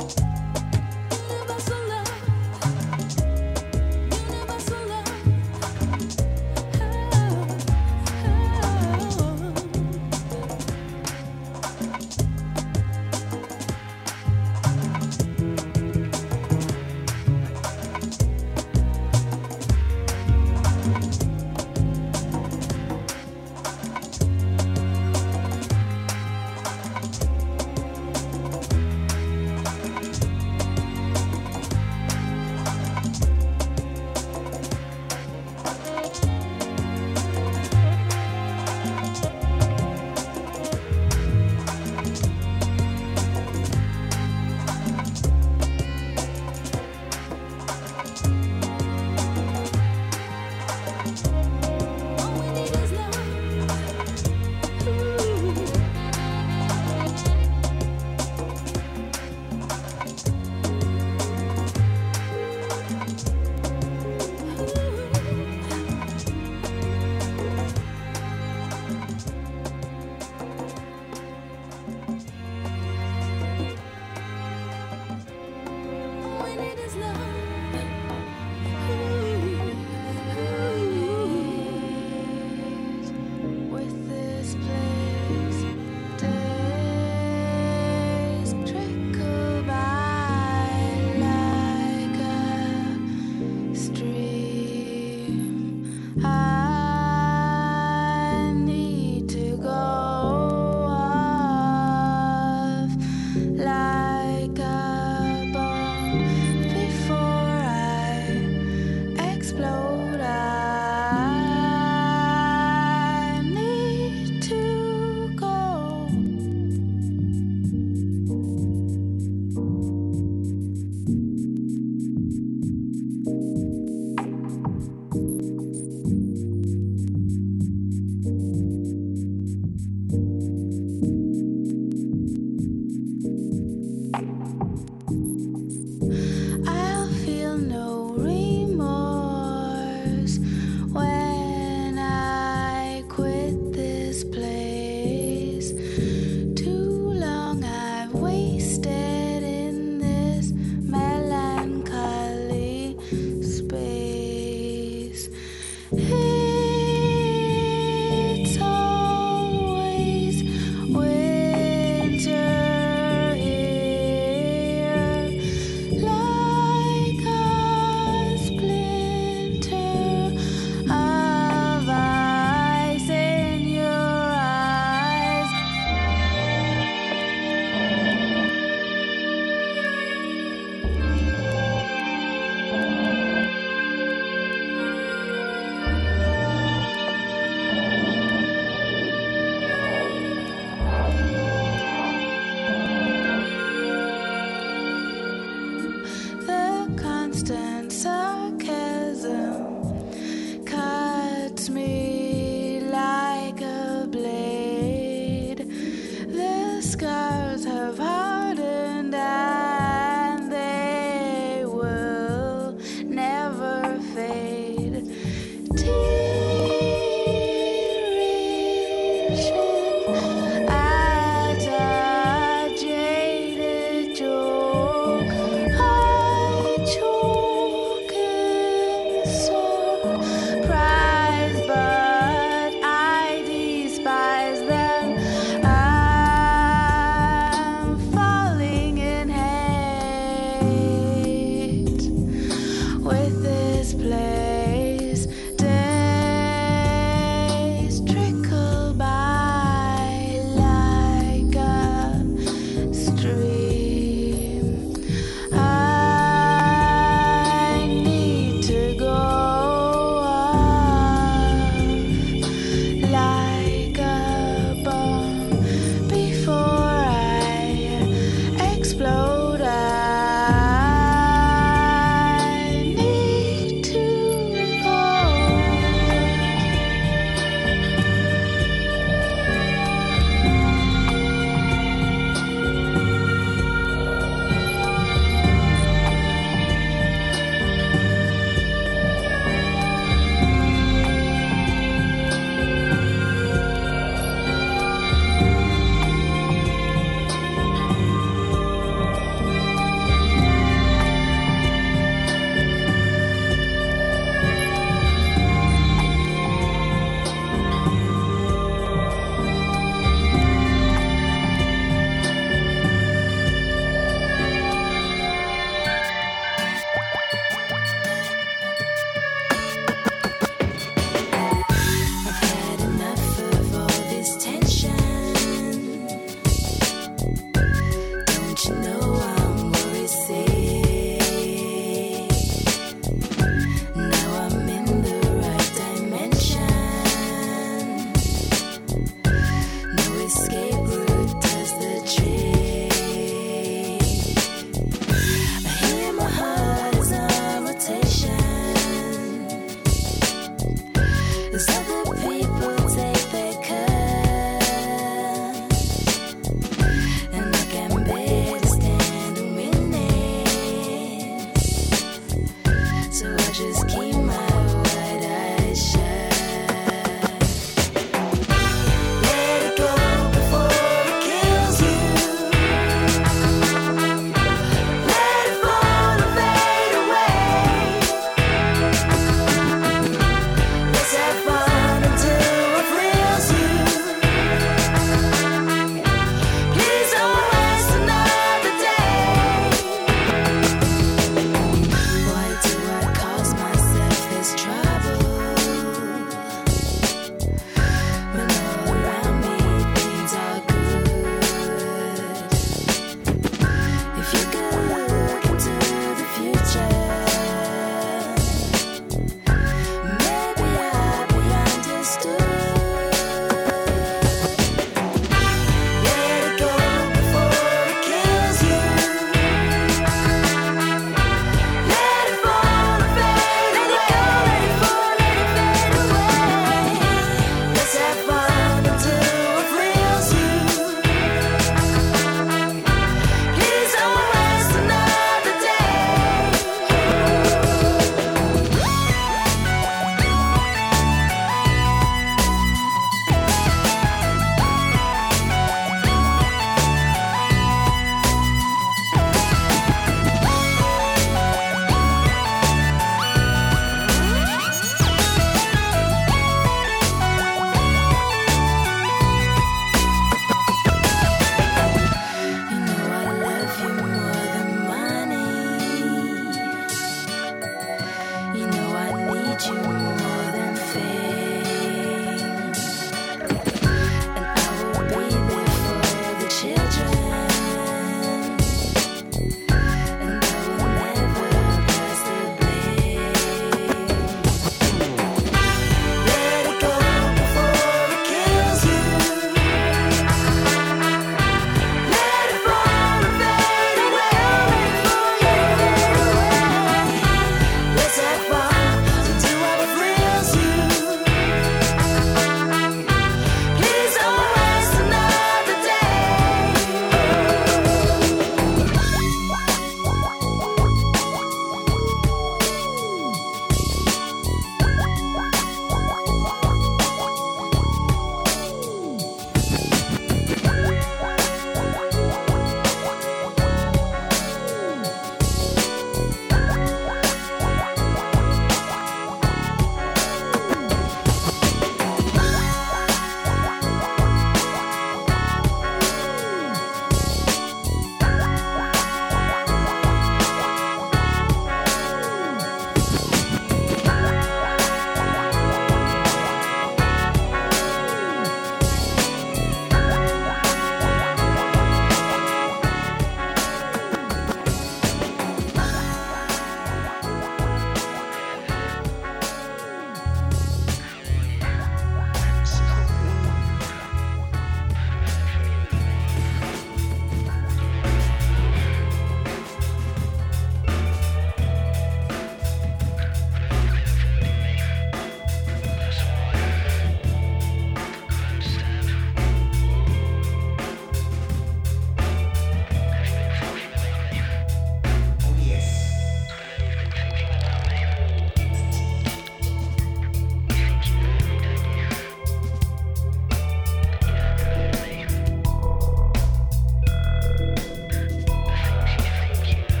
you